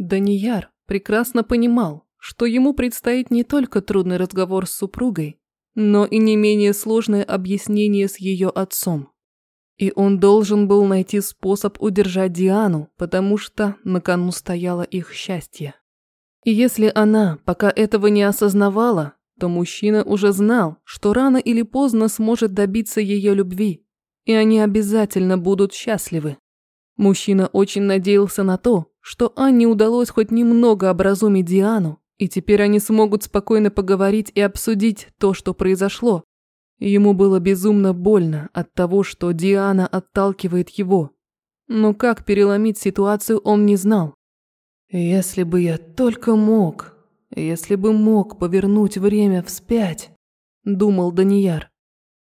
Данияр прекрасно понимал, что ему предстоит не только трудный разговор с супругой, но и не менее сложное объяснение с ее отцом. И он должен был найти способ удержать Диану, потому что на кону стояло их счастье. И если она пока этого не осознавала, то мужчина уже знал, что рано или поздно сможет добиться ее любви, и они обязательно будут счастливы. Мужчина очень надеялся на то, что Анне удалось хоть немного образумить Диану, и теперь они смогут спокойно поговорить и обсудить то, что произошло. Ему было безумно больно от того, что Диана отталкивает его. Но как переломить ситуацию, он не знал. «Если бы я только мог, если бы мог повернуть время вспять», – думал Данияр,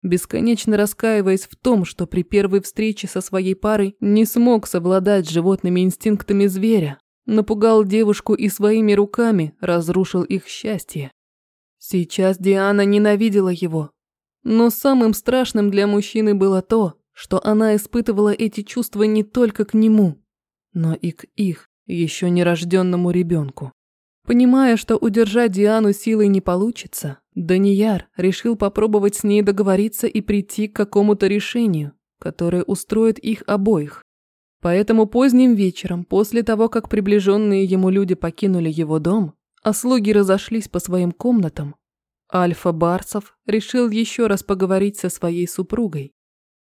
бесконечно раскаиваясь в том, что при первой встрече со своей парой не смог совладать животными инстинктами зверя, напугал девушку и своими руками разрушил их счастье. Сейчас Диана ненавидела его. Но самым страшным для мужчины было то, что она испытывала эти чувства не только к нему, но и к их еще нерожденному ребенку. Понимая, что удержать Диану силой не получится, Данияр решил попробовать с ней договориться и прийти к какому-то решению, которое устроит их обоих. Поэтому поздним вечером, после того, как приближенные ему люди покинули его дом, а слуги разошлись по своим комнатам, Альфа Барсов решил еще раз поговорить со своей супругой.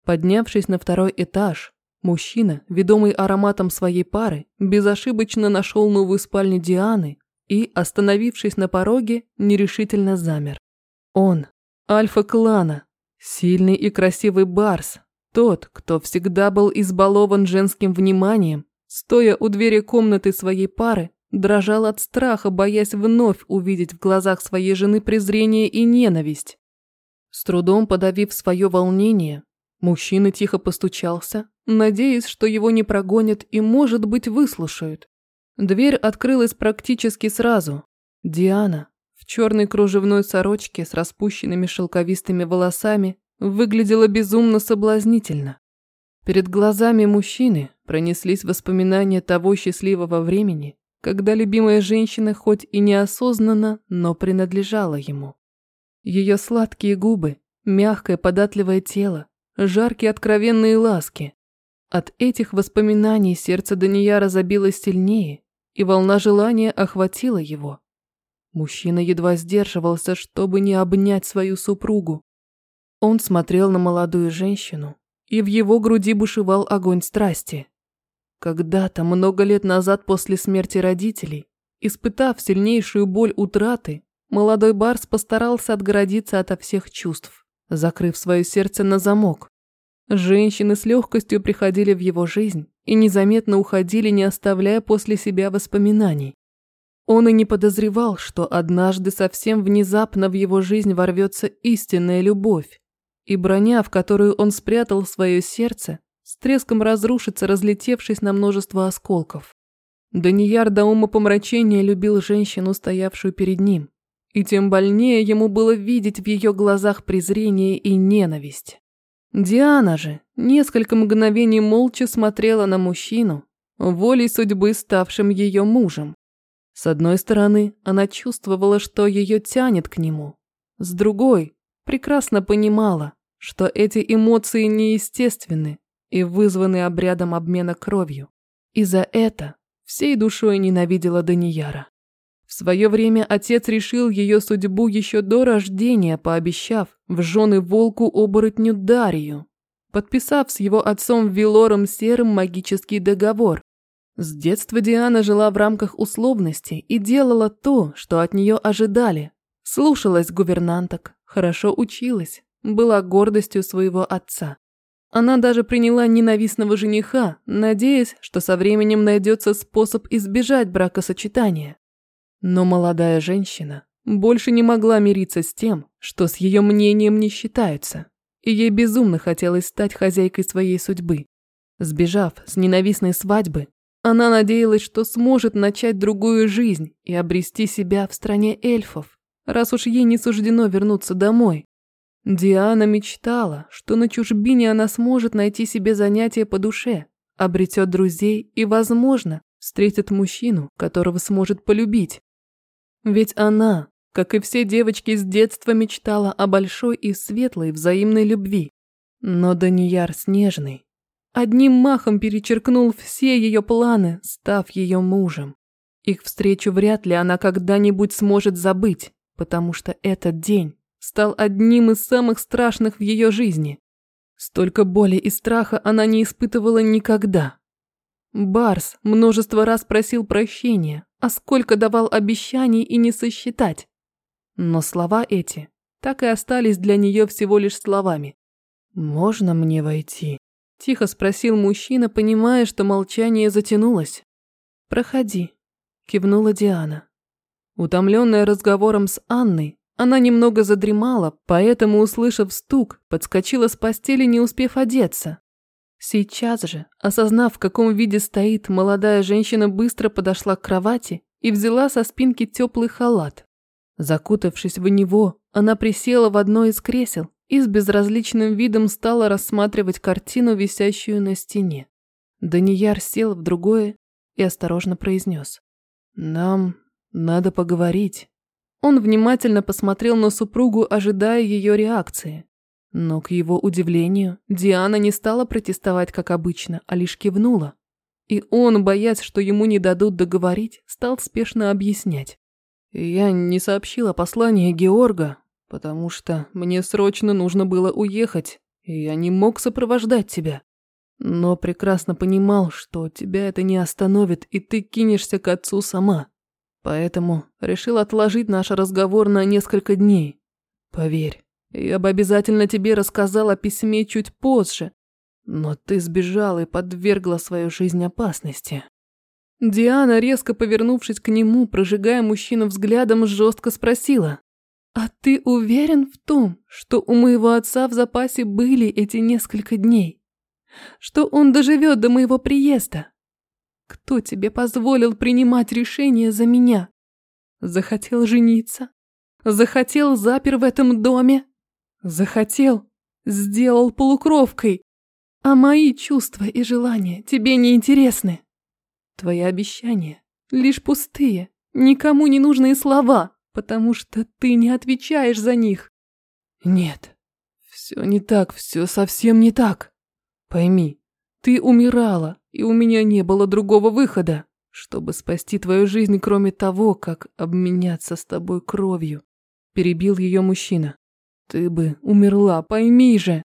Поднявшись на второй этаж, мужчина, ведомый ароматом своей пары, безошибочно нашел новую спальню Дианы и, остановившись на пороге, нерешительно замер. Он, альфа-клана, сильный и красивый Барс, тот, кто всегда был избалован женским вниманием, стоя у двери комнаты своей пары, дрожал от страха, боясь вновь увидеть в глазах своей жены презрение и ненависть. С трудом подавив свое волнение, мужчина тихо постучался, надеясь, что его не прогонят и, может быть, выслушают. Дверь открылась практически сразу. Диана, в черной кружевной сорочке с распущенными шелковистыми волосами, выглядела безумно соблазнительно. Перед глазами мужчины пронеслись воспоминания того счастливого времени, когда любимая женщина хоть и неосознанно, но принадлежала ему. Ее сладкие губы, мягкое податливое тело, жаркие откровенные ласки. От этих воспоминаний сердце Данияра забилось сильнее, и волна желания охватила его. Мужчина едва сдерживался, чтобы не обнять свою супругу, он смотрел на молодую женщину, и в его груди бушевал огонь страсти. Когда-то, много лет назад после смерти родителей, испытав сильнейшую боль утраты, молодой Барс постарался отгородиться ото всех чувств, закрыв свое сердце на замок. Женщины с легкостью приходили в его жизнь и незаметно уходили, не оставляя после себя воспоминаний. Он и не подозревал, что однажды совсем внезапно в его жизнь ворвется истинная любовь, и броня, в которую он спрятал свое сердце, с треском разрушится, разлетевшись на множество осколков. Данияр до ума помрачения любил женщину, стоявшую перед ним, и тем больнее ему было видеть в ее глазах презрение и ненависть. Диана же несколько мгновений молча смотрела на мужчину, волей судьбы ставшим ее мужем. С одной стороны, она чувствовала, что ее тянет к нему. С другой, прекрасно понимала, что эти эмоции неестественны и вызваны обрядом обмена кровью. И за это всей душой ненавидела Данияра. В свое время отец решил ее судьбу еще до рождения, пообещав в жены волку-оборотню Дарию, подписав с его отцом Вилором Серым магический договор. С детства Диана жила в рамках условностей и делала то, что от нее ожидали. Слушалась гувернанток, хорошо училась, была гордостью своего отца. Она даже приняла ненавистного жениха, надеясь, что со временем найдется способ избежать бракосочетания. Но молодая женщина больше не могла мириться с тем, что с ее мнением не считаются, и ей безумно хотелось стать хозяйкой своей судьбы. Сбежав с ненавистной свадьбы, она надеялась, что сможет начать другую жизнь и обрести себя в стране эльфов, раз уж ей не суждено вернуться домой. Диана мечтала, что на чужбине она сможет найти себе занятие по душе, обретет друзей и, возможно, встретит мужчину, которого сможет полюбить. Ведь она, как и все девочки с детства, мечтала о большой и светлой взаимной любви. Но Данияр Снежный одним махом перечеркнул все ее планы, став ее мужем. Их встречу вряд ли она когда-нибудь сможет забыть, потому что этот день стал одним из самых страшных в ее жизни. Столько боли и страха она не испытывала никогда. Барс множество раз просил прощения, а сколько давал обещаний и не сосчитать. Но слова эти так и остались для нее всего лишь словами. «Можно мне войти?» – тихо спросил мужчина, понимая, что молчание затянулось. «Проходи», – кивнула Диана. Утомленная разговором с Анной, она немного задремала, поэтому, услышав стук, подскочила с постели, не успев одеться. Сейчас же, осознав, в каком виде стоит, молодая женщина быстро подошла к кровати и взяла со спинки теплый халат. Закутавшись в него, она присела в одно из кресел и с безразличным видом стала рассматривать картину, висящую на стене. Данияр сел в другое и осторожно произнес. «Нам надо поговорить». Он внимательно посмотрел на супругу, ожидая ее реакции. Но, к его удивлению, Диана не стала протестовать, как обычно, а лишь кивнула. И он, боясь, что ему не дадут договорить, стал спешно объяснять. «Я не сообщила послание Георга, потому что мне срочно нужно было уехать, и я не мог сопровождать тебя. Но прекрасно понимал, что тебя это не остановит, и ты кинешься к отцу сама. Поэтому решил отложить наш разговор на несколько дней. Поверь, я бы обязательно тебе рассказал о письме чуть позже, но ты сбежала и подвергла свою жизнь опасности. Диана, резко повернувшись к нему, прожигая мужчину взглядом, жестко спросила. «А ты уверен в том, что у моего отца в запасе были эти несколько дней? Что он доживет до моего приезда?» Кто тебе позволил принимать решение за меня? Захотел жениться? Захотел запер в этом доме? Захотел? Сделал полукровкой? А мои чувства и желания тебе не интересны? Твои обещания лишь пустые, никому не нужные слова, потому что ты не отвечаешь за них. Нет, все не так, все совсем не так. Пойми, ты умирала, и у меня не было другого выхода, чтобы спасти твою жизнь, кроме того, как обменяться с тобой кровью. Перебил ее мужчина. Ты бы умерла, пойми же.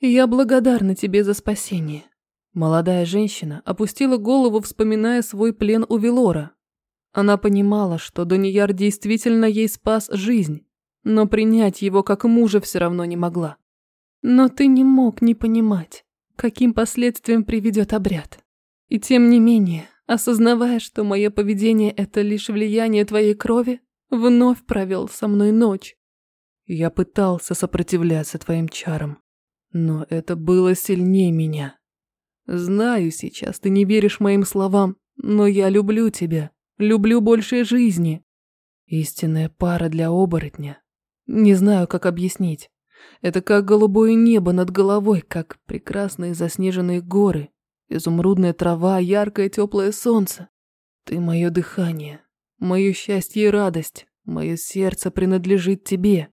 Я благодарна тебе за спасение. Молодая женщина опустила голову, вспоминая свой плен у Велора. Она понимала, что Донияр действительно ей спас жизнь, но принять его как мужа все равно не могла. Но ты не мог не понимать каким последствиям приведет обряд. И тем не менее, осознавая, что мое поведение – это лишь влияние твоей крови, вновь провел со мной ночь. Я пытался сопротивляться твоим чарам, но это было сильнее меня. Знаю сейчас, ты не веришь моим словам, но я люблю тебя, люблю больше жизни. Истинная пара для оборотня. Не знаю, как объяснить. Это как голубое небо над головой, как прекрасные заснеженные горы, изумрудная трава, яркое теплое солнце. Ты мое дыхание, мое счастье и радость, мое сердце принадлежит тебе.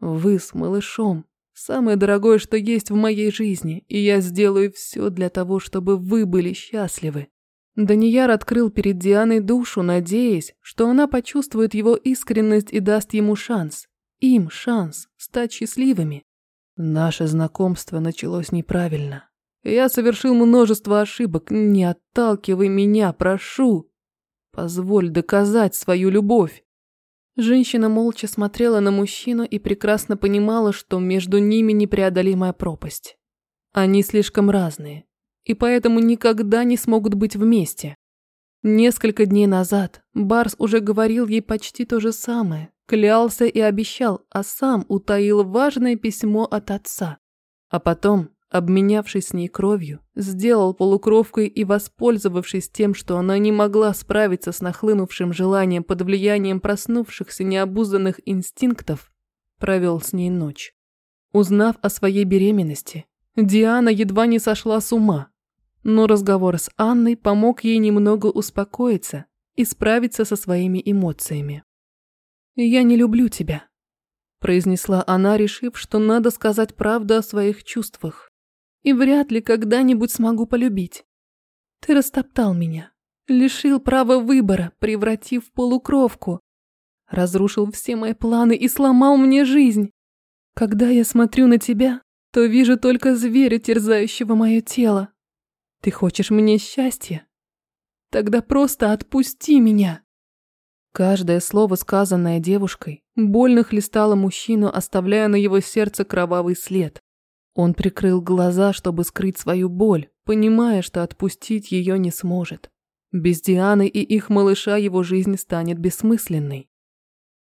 Вы с малышом самое дорогое, что есть в моей жизни, и я сделаю все для того, чтобы вы были счастливы. Данияр открыл перед Дианой душу, надеясь, что она почувствует его искренность и даст ему шанс. Им шанс стать счастливыми. Наше знакомство началось неправильно. Я совершил множество ошибок. Не отталкивай меня, прошу. Позволь доказать свою любовь. Женщина молча смотрела на мужчину и прекрасно понимала, что между ними непреодолимая пропасть. Они слишком разные, и поэтому никогда не смогут быть вместе. Несколько дней назад Барс уже говорил ей почти то же самое, клялся и обещал, а сам утаил важное письмо от отца. А потом, обменявшись с ней кровью, сделал полукровкой и, воспользовавшись тем, что она не могла справиться с нахлынувшим желанием под влиянием проснувшихся необузданных инстинктов, провел с ней ночь. Узнав о своей беременности, Диана едва не сошла с ума, но разговор с Анной помог ей немного успокоиться и справиться со своими эмоциями. «Я не люблю тебя», – произнесла она, решив, что надо сказать правду о своих чувствах. «И вряд ли когда-нибудь смогу полюбить. Ты растоптал меня, лишил права выбора, превратив в полукровку, разрушил все мои планы и сломал мне жизнь. Когда я смотрю на тебя, то вижу только зверя, терзающего мое тело. Ты хочешь мне счастья? Тогда просто отпусти меня. Каждое слово, сказанное девушкой, больно хлестало мужчину, оставляя на его сердце кровавый след. Он прикрыл глаза, чтобы скрыть свою боль, понимая, что отпустить ее не сможет. Без Дианы и их малыша его жизнь станет бессмысленной.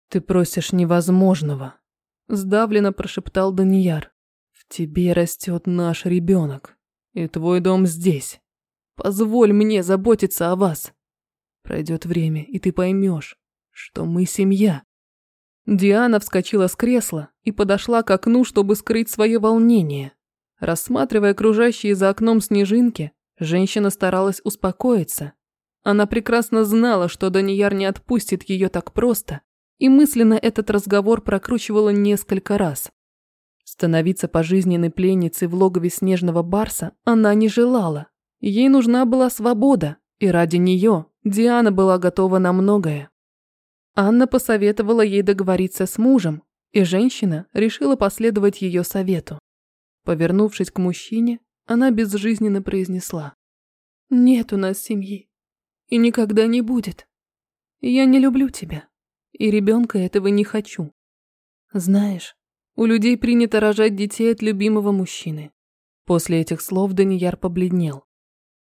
«Ты просишь невозможного», – сдавленно прошептал Данияр. «В тебе растет наш ребенок, и твой дом здесь. Позволь мне заботиться о вас. Пройдет время, и ты поймешь, что мы семья». Диана вскочила с кресла и подошла к окну, чтобы скрыть свое волнение. Рассматривая окружающие за окном снежинки, женщина старалась успокоиться. Она прекрасно знала, что Данияр не отпустит ее так просто, и мысленно этот разговор прокручивала несколько раз. Становиться пожизненной пленницей в логове снежного барса она не желала. Ей нужна была свобода, и ради нее Диана была готова на многое. Анна посоветовала ей договориться с мужем, и женщина решила последовать ее совету. Повернувшись к мужчине, она безжизненно произнесла. «Нет у нас семьи. И никогда не будет. Я не люблю тебя. И ребенка этого не хочу. Знаешь, у людей принято рожать детей от любимого мужчины. После этих слов Данияр побледнел.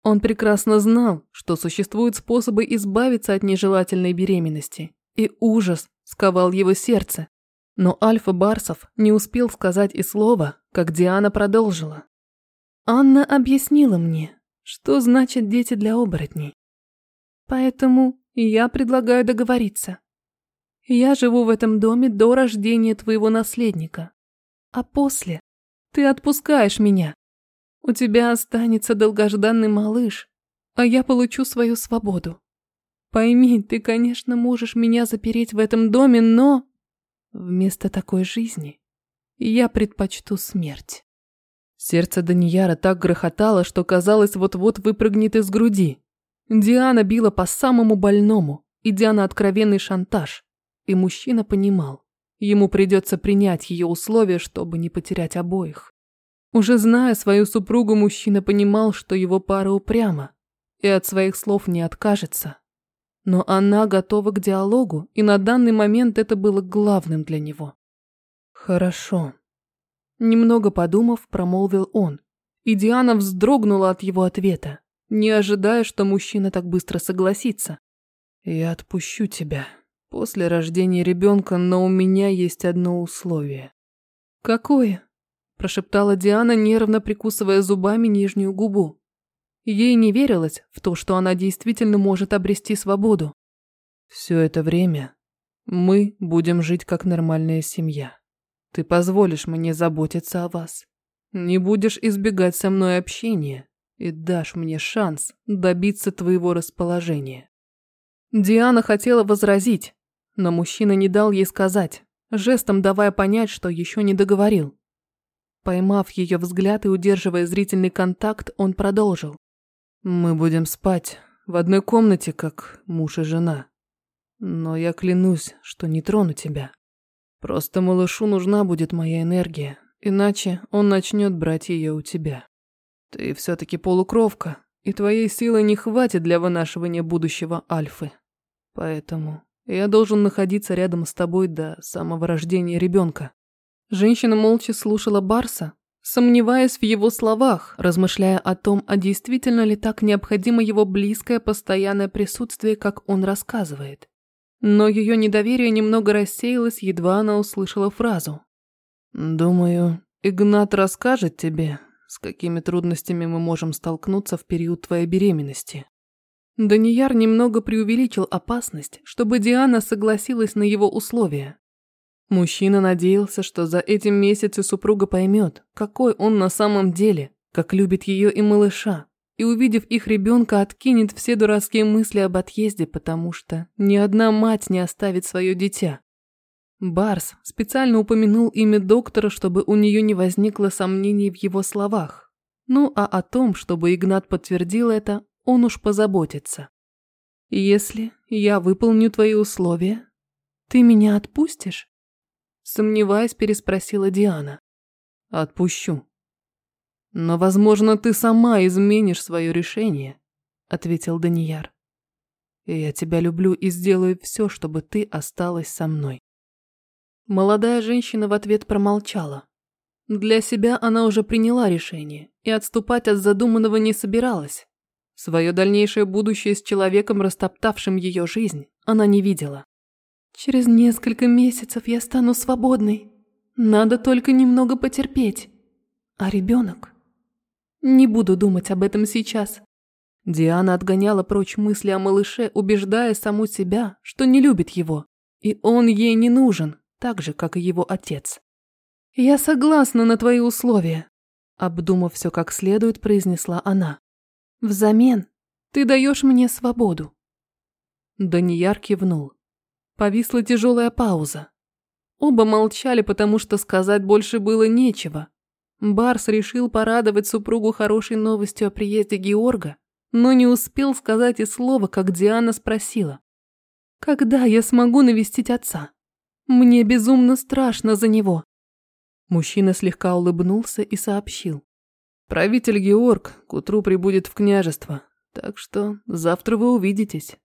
Он прекрасно знал, что существуют способы избавиться от нежелательной беременности, и ужас сковал его сердце. Но Альфа Барсов не успел сказать и слова, как Диана продолжила. Анна объяснила мне, что значит дети для оборотней. Поэтому я предлагаю договориться. Я живу в этом доме до рождения твоего наследника. А после ты отпускаешь меня. У тебя останется долгожданный малыш, а я получу свою свободу. Пойми, ты, конечно, можешь меня запереть в этом доме, но... Вместо такой жизни я предпочту смерть. Сердце Данияра так грохотало, что казалось, вот-вот выпрыгнет из груди. Диана била по самому больному, идя на откровенный шантаж. И мужчина понимал, ему придется принять ее условия, чтобы не потерять обоих. Уже зная свою супругу, мужчина понимал, что его пара упряма и от своих слов не откажется. Но она готова к диалогу, и на данный момент это было главным для него. «Хорошо», – немного подумав, промолвил он, и Диана вздрогнула от его ответа, не ожидая, что мужчина так быстро согласится. «Я отпущу тебя», После рождения ребенка, но у меня есть одно условие. Какое? Прошептала Диана, нервно прикусывая зубами нижнюю губу. Ей не верилось в то, что она действительно может обрести свободу. Все это время мы будем жить как нормальная семья. Ты позволишь мне заботиться о вас. Не будешь избегать со мной общения и дашь мне шанс добиться твоего расположения. Диана хотела возразить, но мужчина не дал ей сказать, жестом давая понять, что еще не договорил. Поймав ее взгляд и удерживая зрительный контакт, он продолжил. «Мы будем спать в одной комнате, как муж и жена. Но я клянусь, что не трону тебя. Просто малышу нужна будет моя энергия, иначе он начнет брать ее у тебя. Ты все-таки полукровка, и твоей силы не хватит для вынашивания будущего Альфы. Поэтому я должен находиться рядом с тобой до самого рождения ребенка. Женщина молча слушала Барса, сомневаясь в его словах, размышляя о том, а действительно ли так необходимо его близкое постоянное присутствие, как он рассказывает. Но ее недоверие немного рассеялось, едва она услышала фразу. «Думаю, Игнат расскажет тебе, с какими трудностями мы можем столкнуться в период твоей беременности. Данияр немного преувеличил опасность, чтобы Диана согласилась на его условия. Мужчина надеялся, что за эти месяцы супруга поймет, какой он на самом деле, как любит ее и малыша, и, увидев их ребенка, откинет все дурацкие мысли об отъезде, потому что ни одна мать не оставит свое дитя. Барс специально упомянул имя доктора, чтобы у нее не возникло сомнений в его словах. Ну а о том, чтобы Игнат подтвердил это, он уж позаботится. «Если я выполню твои условия, ты меня отпустишь?» Сомневаясь, переспросила Диана. «Отпущу», «Но, возможно, ты сама изменишь свое решение», — ответил Данияр. «И я тебя люблю и сделаю все, чтобы ты осталась со мной». Молодая женщина в ответ промолчала. Для себя она уже приняла решение и отступать от задуманного не собиралась. Свое дальнейшее будущее с человеком, растоптавшим ее жизнь, она не видела. «Через несколько месяцев я стану свободной. Надо только немного потерпеть. А ребенок? Не буду думать об этом сейчас. Диана отгоняла прочь мысли о малыше, убеждая саму себя, что не любит его, и он ей не нужен, так же, как и его отец. «Я согласна на твои условия», – обдумав все как следует, произнесла она. «Взамен ты даешь мне свободу». Данияр кивнул. Повисла тяжелая пауза. Оба молчали, потому что сказать больше было нечего. Барс решил порадовать супругу хорошей новостью о приезде Георга, но не успел сказать и слова, как Диана спросила. «Когда я смогу навестить отца? Мне безумно страшно за него». Мужчина слегка улыбнулся и сообщил. «Правитель Георг к утру прибудет в княжество, так что завтра вы увидитесь».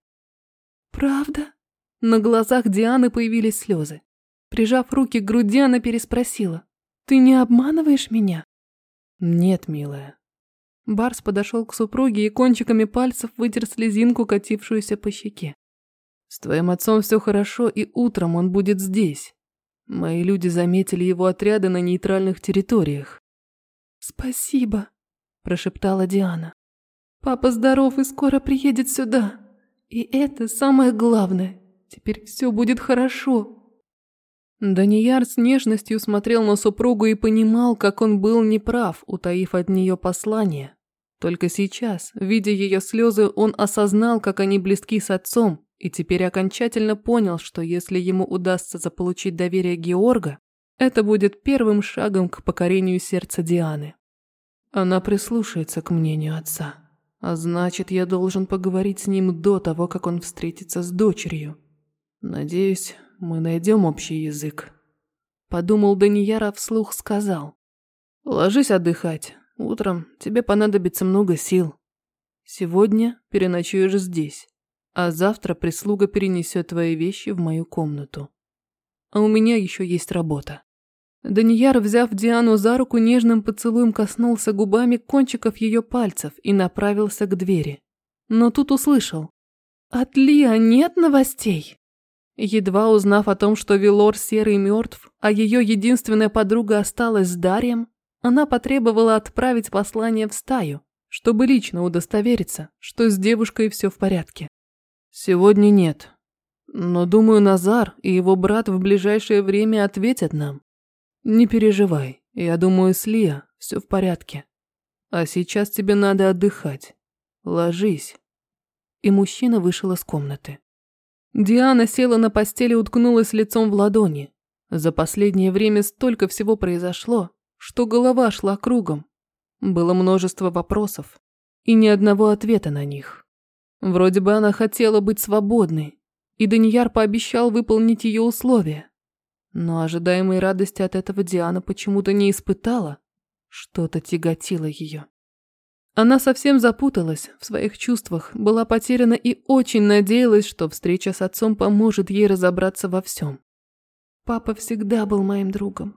«Правда?» На глазах Дианы появились слезы. Прижав руки к груди, она переспросила. Ты не обманываешь меня? Нет, милая. Барс подошел к супруге и кончиками пальцев вытер слезинку, катившуюся по щеке. С твоим отцом все хорошо, и утром он будет здесь. Мои люди заметили его отряды на нейтральных территориях. Спасибо, прошептала Диана. Папа здоров и скоро приедет сюда. И это самое главное. Теперь все будет хорошо. Данияр с нежностью смотрел на супругу и понимал, как он был неправ, утаив от нее послание. Только сейчас, видя ее слезы, он осознал, как они близки с отцом, и теперь окончательно понял, что если ему удастся заполучить доверие Георга, это будет первым шагом к покорению сердца Дианы. Она прислушается к мнению отца, а значит, я должен поговорить с ним до того, как он встретится с дочерью. Надеюсь, мы найдем общий язык. Подумал Данияр, а вслух сказал. Ложись отдыхать. Утром тебе понадобится много сил. Сегодня переночуешь здесь, а завтра прислуга перенесет твои вещи в мою комнату. А у меня еще есть работа. Данияр, взяв Диану за руку, нежным поцелуем коснулся губами кончиков ее пальцев и направился к двери. Но тут услышал. «От Лиа нет новостей?» Едва узнав о том, что Вилор Серый мертв, а ее единственная подруга осталась с Дарием, она потребовала отправить послание в стаю, чтобы лично удостовериться, что с девушкой все в порядке. «Сегодня нет. Но, думаю, Назар и его брат в ближайшее время ответят нам. Не переживай, я думаю, с Лия все в порядке. А сейчас тебе надо отдыхать. Ложись». И мужчина вышел из комнаты. Диана села на постели и уткнулась лицом в ладони. За последнее время столько всего произошло, что голова шла кругом. Было множество вопросов и ни одного ответа на них. Вроде бы она хотела быть свободной, и Данияр пообещал выполнить ее условия. Но ожидаемой радости от этого Диана почему-то не испытала. Что-то тяготило ее. Она совсем запуталась в своих чувствах, была потеряна и очень надеялась, что встреча с отцом поможет ей разобраться во всем. Папа всегда был моим другом.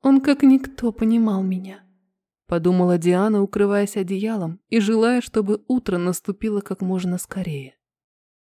Он как никто понимал меня. Подумала Диана, укрываясь одеялом и желая, чтобы утро наступило как можно скорее.